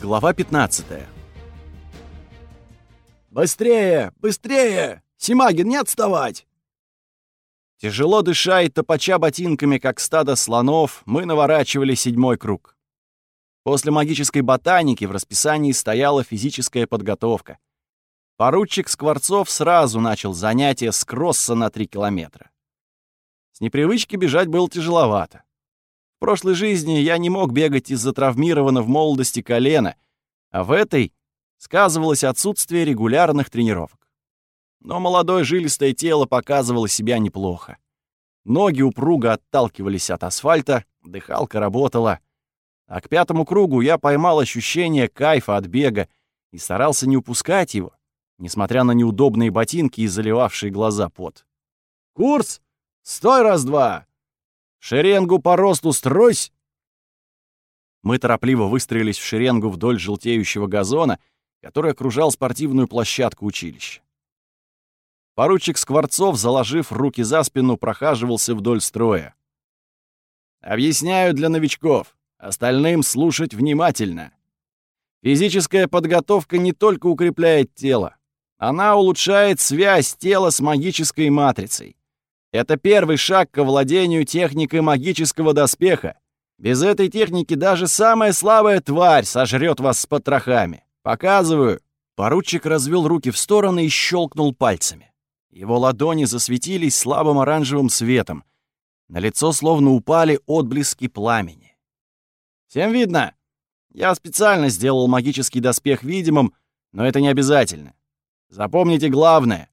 Глава 15 «Быстрее! Быстрее! Симагин, не отставать!» Тяжело дыша и топача ботинками, как стадо слонов, мы наворачивали седьмой круг. После магической ботаники в расписании стояла физическая подготовка. Поручик Скворцов сразу начал занятие с кросса на 3 километра. С непривычки бежать было тяжеловато. В прошлой жизни я не мог бегать из-за травмированного в молодости колена, а в этой сказывалось отсутствие регулярных тренировок. Но молодое жилистое тело показывало себя неплохо. Ноги упруго отталкивались от асфальта, дыхалка работала. А к пятому кругу я поймал ощущение кайфа от бега и старался не упускать его, несмотря на неудобные ботинки и заливавшие глаза пот. «Курс! Стой раз-два! Шеренгу по росту стройсь!» Мы торопливо выстроились в шеренгу вдоль желтеющего газона, который окружал спортивную площадку училища. Поручик Скворцов, заложив руки за спину, прохаживался вдоль строя. «Объясняю для новичков, остальным слушать внимательно. Физическая подготовка не только укрепляет тело, она улучшает связь тела с магической матрицей. Это первый шаг к овладению техникой магического доспеха. Без этой техники даже самая слабая тварь сожрет вас с потрохами. Показываю. Поручик развел руки в стороны и щелкнул пальцами. Его ладони засветились слабым оранжевым светом. На лицо словно упали отблески пламени. Всем видно? Я специально сделал магический доспех видимым, но это не обязательно. Запомните главное.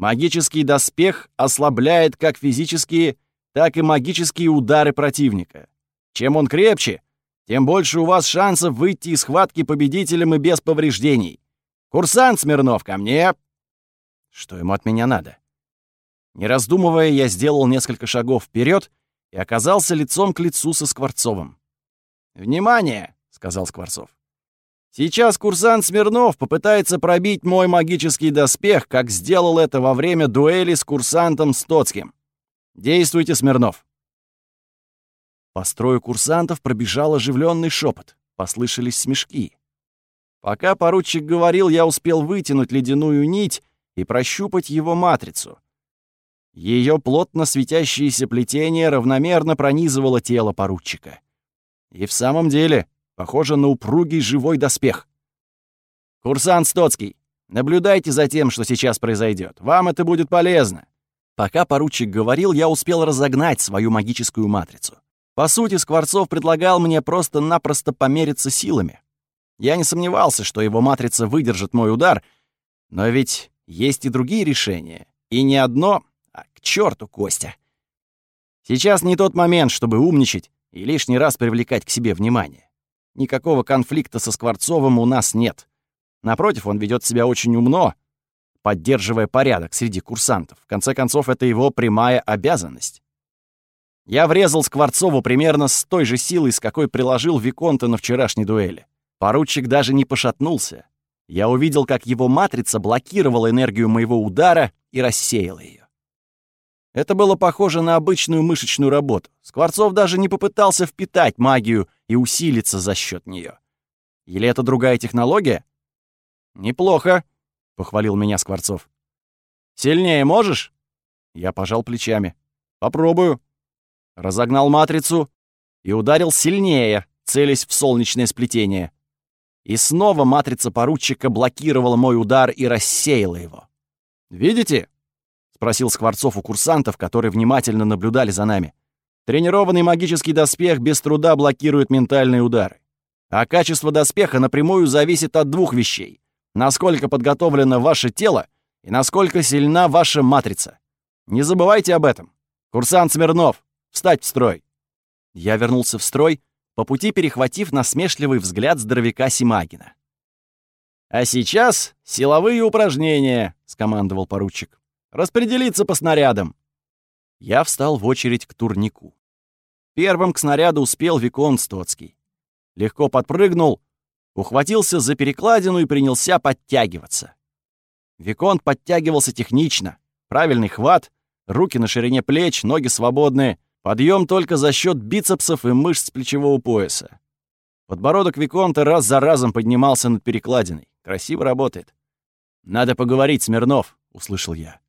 Магический доспех ослабляет как физические, так и магические удары противника. Чем он крепче, тем больше у вас шансов выйти из схватки победителем и без повреждений. Курсант Смирнов, ко мне!» Что ему от меня надо? Не раздумывая, я сделал несколько шагов вперед и оказался лицом к лицу со Скворцовым. «Внимание!» — сказал Скворцов. Сейчас курсант Смирнов попытается пробить мой магический доспех, как сделал это во время дуэли с курсантом Стоцким. Действуйте, Смирнов. По строю курсантов пробежал оживленный шепот. Послышались смешки. Пока поручик говорил, я успел вытянуть ледяную нить и прощупать его матрицу. Ее плотно светящееся плетение равномерно пронизывало тело поручика. И в самом деле Похоже на упругий живой доспех. «Курсант Стоцкий, наблюдайте за тем, что сейчас произойдет. Вам это будет полезно». Пока поручик говорил, я успел разогнать свою магическую матрицу. По сути, Скворцов предлагал мне просто-напросто помериться силами. Я не сомневался, что его матрица выдержит мой удар, но ведь есть и другие решения. И не одно, а к черту Костя. Сейчас не тот момент, чтобы умничать и лишний раз привлекать к себе внимание. Никакого конфликта со Скворцовым у нас нет. Напротив, он ведет себя очень умно, поддерживая порядок среди курсантов. В конце концов, это его прямая обязанность. Я врезал Скворцову примерно с той же силой, с какой приложил Виконта на вчерашней дуэли. Поручик даже не пошатнулся. Я увидел, как его матрица блокировала энергию моего удара и рассеяла ее. Это было похоже на обычную мышечную работу. Скворцов даже не попытался впитать магию и усилиться за счет нее. Или это другая технология? Неплохо, похвалил меня Скворцов. Сильнее можешь? Я пожал плечами. Попробую. Разогнал матрицу и ударил сильнее, целясь в солнечное сплетение. И снова матрица поручика блокировала мой удар и рассеяла его. Видите? Спросил Скворцов у курсантов, которые внимательно наблюдали за нами. Тренированный магический доспех без труда блокирует ментальные удары. А качество доспеха напрямую зависит от двух вещей. Насколько подготовлено ваше тело и насколько сильна ваша матрица. Не забывайте об этом. Курсант Смирнов, встать в строй. Я вернулся в строй, по пути перехватив насмешливый взгляд здоровяка Симагина. «А сейчас силовые упражнения», — скомандовал поручик. Распределиться по снарядам!» Я встал в очередь к турнику. Первым к снаряду успел Викон Стоцкий. Легко подпрыгнул, ухватился за перекладину и принялся подтягиваться. Виконт подтягивался технично. Правильный хват, руки на ширине плеч, ноги свободные, подъем только за счет бицепсов и мышц плечевого пояса. Подбородок Виконта раз за разом поднимался над перекладиной. Красиво работает. «Надо поговорить, Смирнов», — услышал я.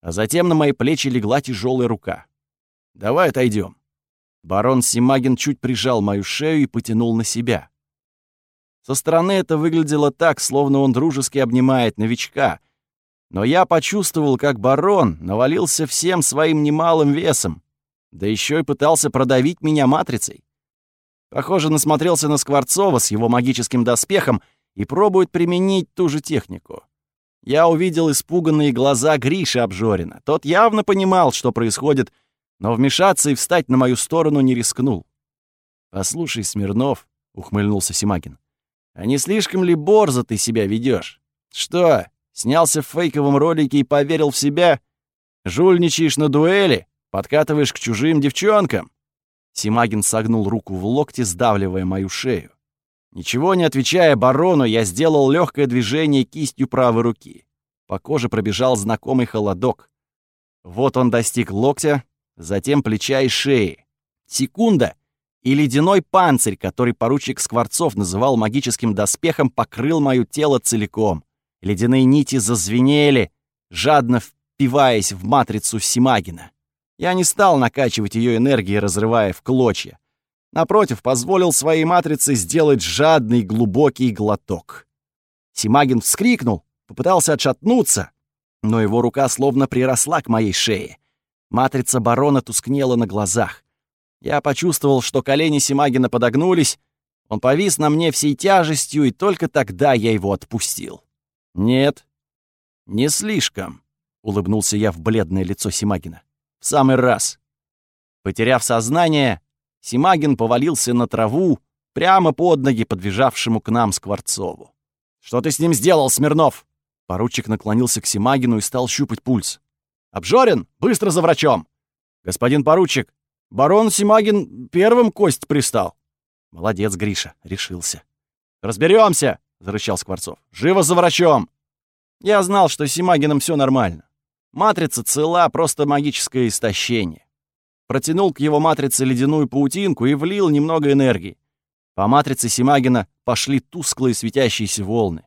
А затем на мои плечи легла тяжелая рука. «Давай отойдем. Барон Симагин чуть прижал мою шею и потянул на себя. Со стороны это выглядело так, словно он дружески обнимает новичка. Но я почувствовал, как барон навалился всем своим немалым весом, да еще и пытался продавить меня матрицей. Похоже, насмотрелся на Скворцова с его магическим доспехом и пробует применить ту же технику. Я увидел испуганные глаза Гриши Обжорина. Тот явно понимал, что происходит, но вмешаться и встать на мою сторону не рискнул. «Послушай, Смирнов», — ухмыльнулся Симакин, — «а не слишком ли борзо ты себя ведешь? Что, снялся в фейковом ролике и поверил в себя? Жульничаешь на дуэли? Подкатываешь к чужим девчонкам?» Симагин согнул руку в локте, сдавливая мою шею. Ничего не отвечая барону, я сделал легкое движение кистью правой руки. По коже пробежал знакомый холодок. Вот он достиг локтя, затем плеча и шеи. Секунда, и ледяной панцирь, который поручик Скворцов называл магическим доспехом, покрыл моё тело целиком. Ледяные нити зазвенели, жадно впиваясь в матрицу Симагина. Я не стал накачивать ее энергией, разрывая в клочья. Напротив, позволил своей матрице сделать жадный глубокий глоток. Симагин вскрикнул, попытался отшатнуться, но его рука словно приросла к моей шее. Матрица барона тускнела на глазах. Я почувствовал, что колени Симагина подогнулись, он повис на мне всей тяжестью, и только тогда я его отпустил. «Нет, не слишком», — улыбнулся я в бледное лицо Симагина. «В самый раз». Потеряв сознание, Симагин повалился на траву, прямо под ноги подбежавшему к нам Скворцову. «Что ты с ним сделал, Смирнов?» Поручик наклонился к Симагину и стал щупать пульс. «Обжорин, быстро за врачом!» «Господин поручик, барон Симагин первым кость пристал». «Молодец, Гриша, решился». Разберемся, зарычал Скворцов. «Живо за врачом!» Я знал, что с Симагином все нормально. Матрица цела, просто магическое истощение протянул к его матрице ледяную паутинку и влил немного энергии. По матрице Симагина пошли тусклые светящиеся волны.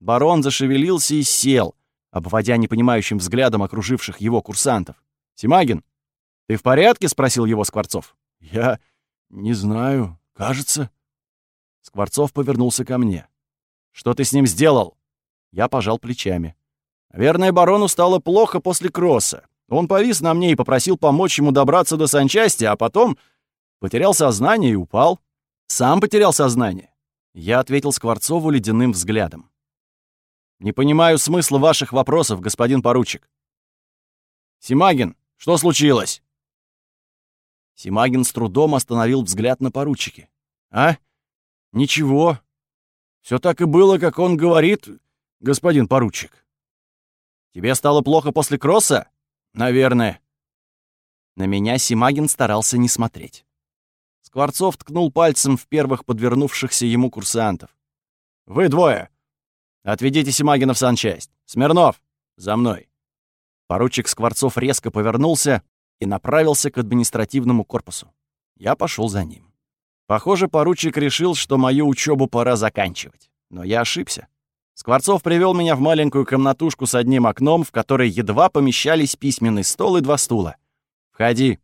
Барон зашевелился и сел, обводя непонимающим взглядом окруживших его курсантов. «Симагин, ты в порядке?» — спросил его Скворцов. «Я не знаю. Кажется». Скворцов повернулся ко мне. «Что ты с ним сделал?» Я пожал плечами. Наверное, барону стало плохо после кросса. Он повис на мне и попросил помочь ему добраться до санчасти, а потом потерял сознание и упал. Сам потерял сознание. Я ответил Скворцову ледяным взглядом. «Не понимаю смысла ваших вопросов, господин поручик». «Симагин, что случилось?» Симагин с трудом остановил взгляд на поручике. «А? Ничего. Все так и было, как он говорит, господин поручик». «Тебе стало плохо после кросса?» «Наверное». На меня Симагин старался не смотреть. Скворцов ткнул пальцем в первых подвернувшихся ему курсантов. «Вы двое! Отведите Симагина в санчасть. Смирнов, за мной!» Поручик Скворцов резко повернулся и направился к административному корпусу. Я пошел за ним. Похоже, поручик решил, что мою учебу пора заканчивать. Но я ошибся. Скворцов привел меня в маленькую комнатушку с одним окном, в которой едва помещались письменный стол и два стула. «Входи».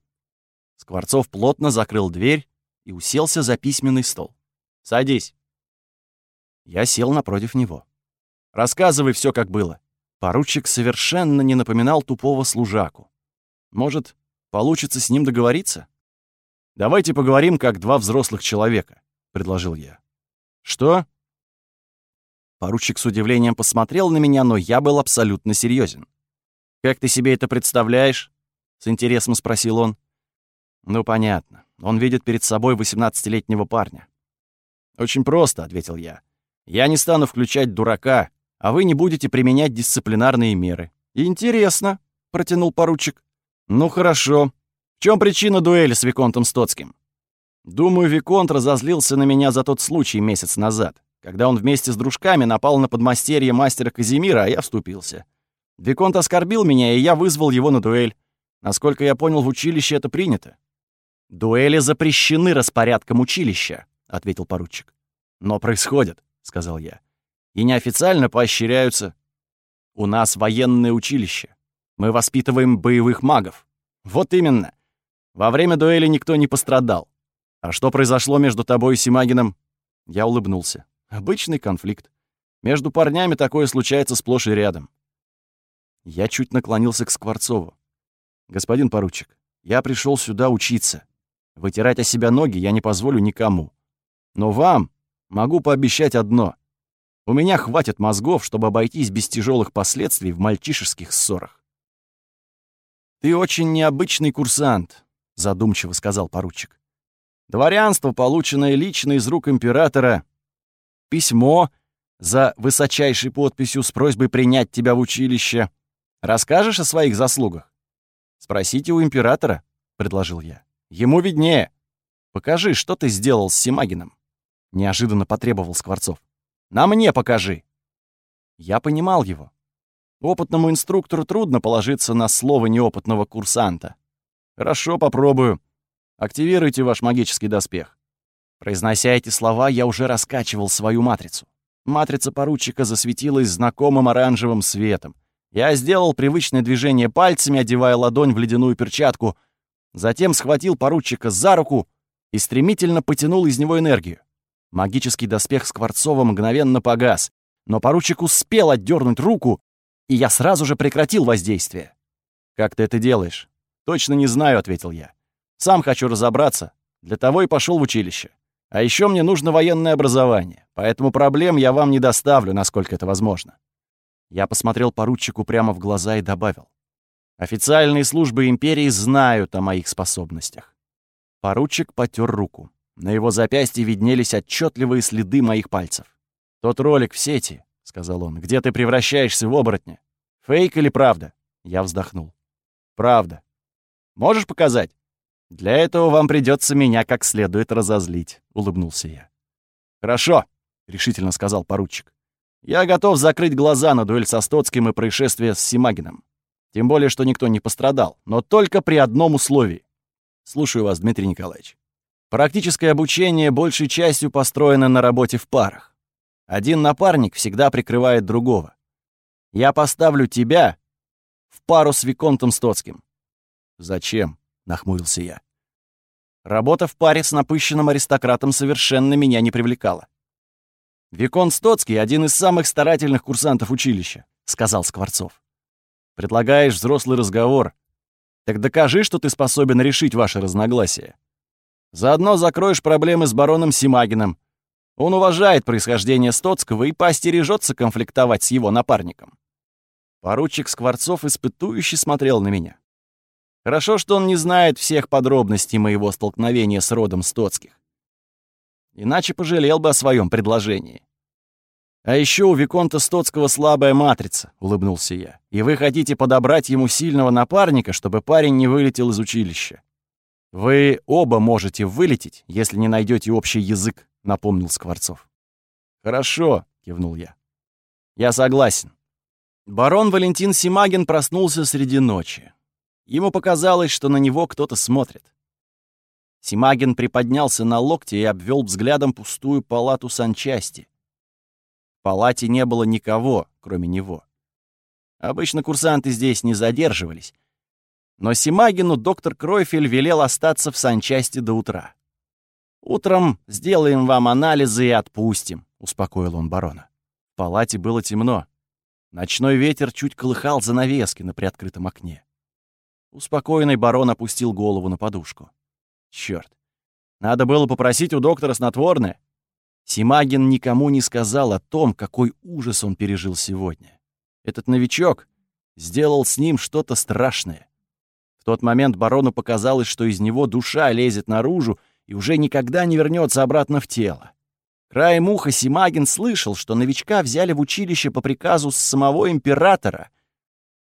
Скворцов плотно закрыл дверь и уселся за письменный стол. «Садись». Я сел напротив него. «Рассказывай все, как было». Поручик совершенно не напоминал тупого служаку. Может, получится с ним договориться? «Давайте поговорим, как два взрослых человека», — предложил я. «Что?» Поручик с удивлением посмотрел на меня, но я был абсолютно серьезен. «Как ты себе это представляешь?» — с интересом спросил он. «Ну, понятно. Он видит перед собой 18-летнего парня». «Очень просто», — ответил я. «Я не стану включать дурака, а вы не будете применять дисциплинарные меры». «Интересно», — протянул поручик. «Ну, хорошо. В чем причина дуэли с Виконтом Стоцким?» «Думаю, Виконт разозлился на меня за тот случай месяц назад когда он вместе с дружками напал на подмастерье мастера Казимира, а я вступился. Виконт оскорбил меня, и я вызвал его на дуэль. Насколько я понял, в училище это принято. «Дуэли запрещены распорядком училища», — ответил поручик. «Но происходят», — сказал я. «И неофициально поощряются. У нас военное училище. Мы воспитываем боевых магов». «Вот именно. Во время дуэли никто не пострадал. А что произошло между тобой и Симагином?» Я улыбнулся. «Обычный конфликт. Между парнями такое случается сплошь и рядом». Я чуть наклонился к Скворцову. «Господин поручик, я пришел сюда учиться. Вытирать о себя ноги я не позволю никому. Но вам могу пообещать одно. У меня хватит мозгов, чтобы обойтись без тяжелых последствий в мальчишеских ссорах. «Ты очень необычный курсант», — задумчиво сказал поручик. «Дворянство, полученное лично из рук императора, письмо за высочайшей подписью с просьбой принять тебя в училище. Расскажешь о своих заслугах?» «Спросите у императора», — предложил я. «Ему виднее. Покажи, что ты сделал с Симагином». — неожиданно потребовал Скворцов. «На мне покажи!» Я понимал его. Опытному инструктору трудно положиться на слово неопытного курсанта. «Хорошо, попробую. Активируйте ваш магический доспех». Произнося эти слова, я уже раскачивал свою матрицу. Матрица поручика засветилась знакомым оранжевым светом. Я сделал привычное движение пальцами, одевая ладонь в ледяную перчатку, затем схватил поручика за руку и стремительно потянул из него энергию. Магический доспех Скворцова мгновенно погас, но поручик успел отдернуть руку, и я сразу же прекратил воздействие. «Как ты это делаешь?» «Точно не знаю», — ответил я. «Сам хочу разобраться. Для того и пошел в училище. А еще мне нужно военное образование, поэтому проблем я вам не доставлю, насколько это возможно». Я посмотрел поручику прямо в глаза и добавил. «Официальные службы империи знают о моих способностях». Поручик потер руку. На его запястье виднелись отчетливые следы моих пальцев. «Тот ролик в сети», — сказал он, — «где ты превращаешься в оборотня. Фейк или правда?» Я вздохнул. «Правда. Можешь показать?» «Для этого вам придется меня как следует разозлить», — улыбнулся я. «Хорошо», — решительно сказал поручик. «Я готов закрыть глаза на дуэль со Стоцким и происшествие с Симагином. Тем более, что никто не пострадал, но только при одном условии. Слушаю вас, Дмитрий Николаевич». Практическое обучение большей частью построено на работе в парах. Один напарник всегда прикрывает другого. Я поставлю тебя в пару с Виконтом Стоцким. «Зачем?» — нахмурился я. Работа в паре с напыщенным аристократом совершенно меня не привлекала. «Виконт Стоцкий — один из самых старательных курсантов училища», — сказал Скворцов. «Предлагаешь взрослый разговор. Так докажи, что ты способен решить ваши разногласия. Заодно закроешь проблемы с бароном Симагиным. Он уважает происхождение Стоцкого и поостережется конфликтовать с его напарником. Поручик Скворцов испытующе смотрел на меня. Хорошо, что он не знает всех подробностей моего столкновения с родом Стоцких. Иначе пожалел бы о своем предложении. «А еще у Виконта Стоцкого слабая матрица», — улыбнулся я. «И вы хотите подобрать ему сильного напарника, чтобы парень не вылетел из училища. «Вы оба можете вылететь, если не найдете общий язык», — напомнил Скворцов. «Хорошо», — кивнул я. «Я согласен». Барон Валентин Симагин проснулся среди ночи. Ему показалось, что на него кто-то смотрит. Симагин приподнялся на локте и обвел взглядом пустую палату санчасти. В палате не было никого, кроме него. Обычно курсанты здесь не задерживались, но Симагину доктор Кройфель велел остаться в санчасти до утра. «Утром сделаем вам анализы и отпустим», — успокоил он барона. В палате было темно. Ночной ветер чуть колыхал занавески на приоткрытом окне. Успокоенный барон опустил голову на подушку. Черт, надо было попросить у доктора снотворное. Симагин никому не сказал о том, какой ужас он пережил сегодня. Этот новичок сделал с ним что-то страшное. В тот момент барону показалось, что из него душа лезет наружу и уже никогда не вернется обратно в тело. Краем уха Симагин слышал, что новичка взяли в училище по приказу самого императора.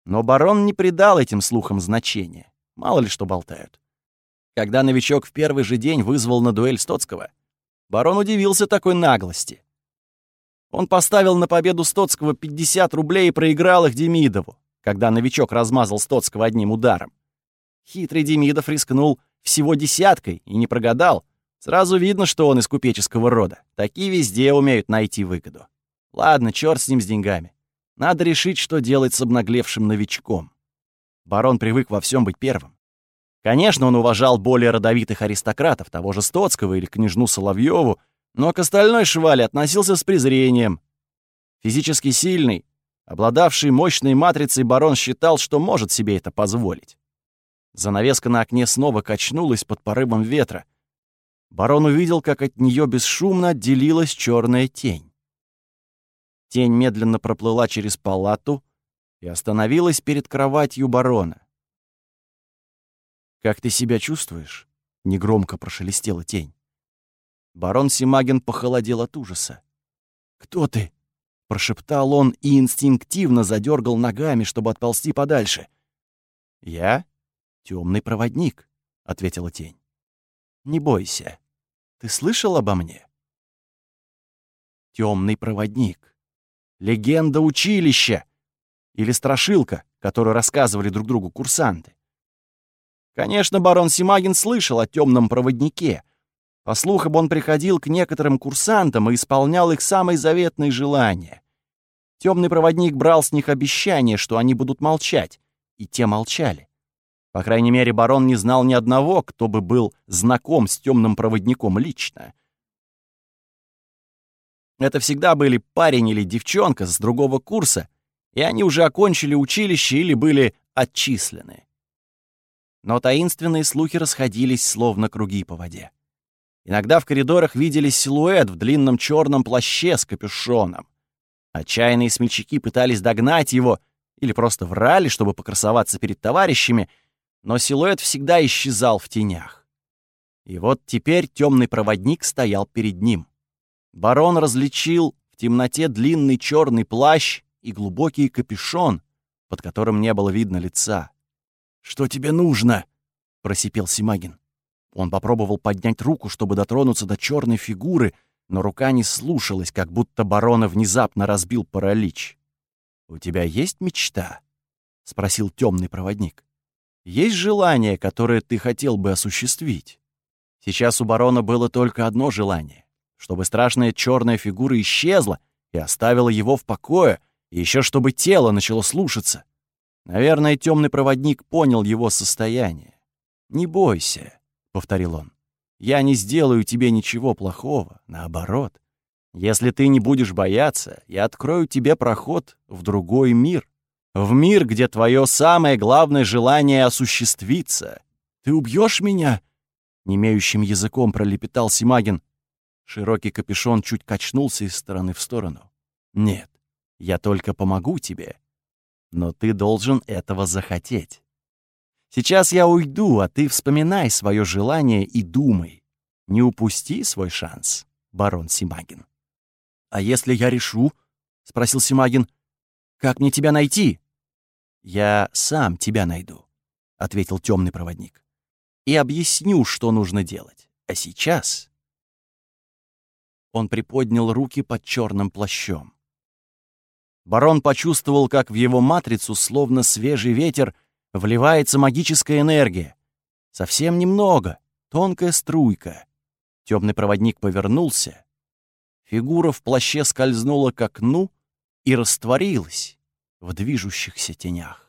Но барон не придал этим слухам значения. Мало ли что болтают. Когда новичок в первый же день вызвал на дуэль Стоцкого, барон удивился такой наглости. Он поставил на победу Стоцкого 50 рублей и проиграл их Демидову, когда новичок размазал Стоцкого одним ударом. Хитрый Демидов рискнул всего десяткой и не прогадал. Сразу видно, что он из купеческого рода. Такие везде умеют найти выгоду. Ладно, черт с ним с деньгами. Надо решить, что делать с обнаглевшим новичком. Барон привык во всем быть первым. Конечно, он уважал более родовитых аристократов, того же Стоцкого или княжну Соловьеву, но к остальной швали относился с презрением. Физически сильный, обладавший мощной матрицей, барон считал, что может себе это позволить. Занавеска на окне снова качнулась под порывом ветра. Барон увидел, как от нее бесшумно отделилась черная тень. Тень медленно проплыла через палату и остановилась перед кроватью барона. «Как ты себя чувствуешь?» — негромко прошелестела тень. Барон Симагин похолодел от ужаса. «Кто ты?» — прошептал он и инстинктивно задергал ногами, чтобы отползти подальше. «Я темный проводник», — ответила тень. «Не бойся. Ты слышал обо мне?» Темный проводник. Легенда училища. Или страшилка, которую рассказывали друг другу курсанты. Конечно, барон Симагин слышал о темном проводнике. По слухам, он приходил к некоторым курсантам и исполнял их самые заветные желания. Темный проводник брал с них обещание, что они будут молчать, и те молчали. По крайней мере, барон не знал ни одного, кто бы был знаком с темным проводником лично. Это всегда были парень или девчонка с другого курса, и они уже окончили училище или были отчислены. Но таинственные слухи расходились, словно круги по воде. Иногда в коридорах видели силуэт в длинном черном плаще с капюшоном. Отчаянные смельчаки пытались догнать его или просто врали, чтобы покрасоваться перед товарищами, но силуэт всегда исчезал в тенях. И вот теперь темный проводник стоял перед ним. Барон различил в темноте длинный черный плащ и глубокий капюшон, под которым не было видно лица. «Что тебе нужно?» — просипел Симагин. Он попробовал поднять руку, чтобы дотронуться до черной фигуры, но рука не слушалась, как будто барона внезапно разбил паралич. «У тебя есть мечта?» — спросил темный проводник. «Есть желание, которое ты хотел бы осуществить?» Сейчас у барона было только одно желание — чтобы страшная черная фигура исчезла и оставила его в покое, и еще чтобы тело начало слушаться. Наверное, темный проводник понял его состояние. «Не бойся», — повторил он. «Я не сделаю тебе ничего плохого, наоборот. Если ты не будешь бояться, я открою тебе проход в другой мир. В мир, где твое самое главное желание осуществится. Ты убьешь меня?» Немеющим языком пролепетал Симагин. Широкий капюшон чуть качнулся из стороны в сторону. «Нет, я только помогу тебе но ты должен этого захотеть. Сейчас я уйду, а ты вспоминай свое желание и думай. Не упусти свой шанс, барон Симагин. «А если я решу?» — спросил Симагин. «Как мне тебя найти?» «Я сам тебя найду», — ответил темный проводник. «И объясню, что нужно делать. А сейчас...» Он приподнял руки под черным плащом. Барон почувствовал, как в его матрицу, словно свежий ветер, вливается магическая энергия. Совсем немного, тонкая струйка. Темный проводник повернулся. Фигура в плаще скользнула к окну и растворилась в движущихся тенях.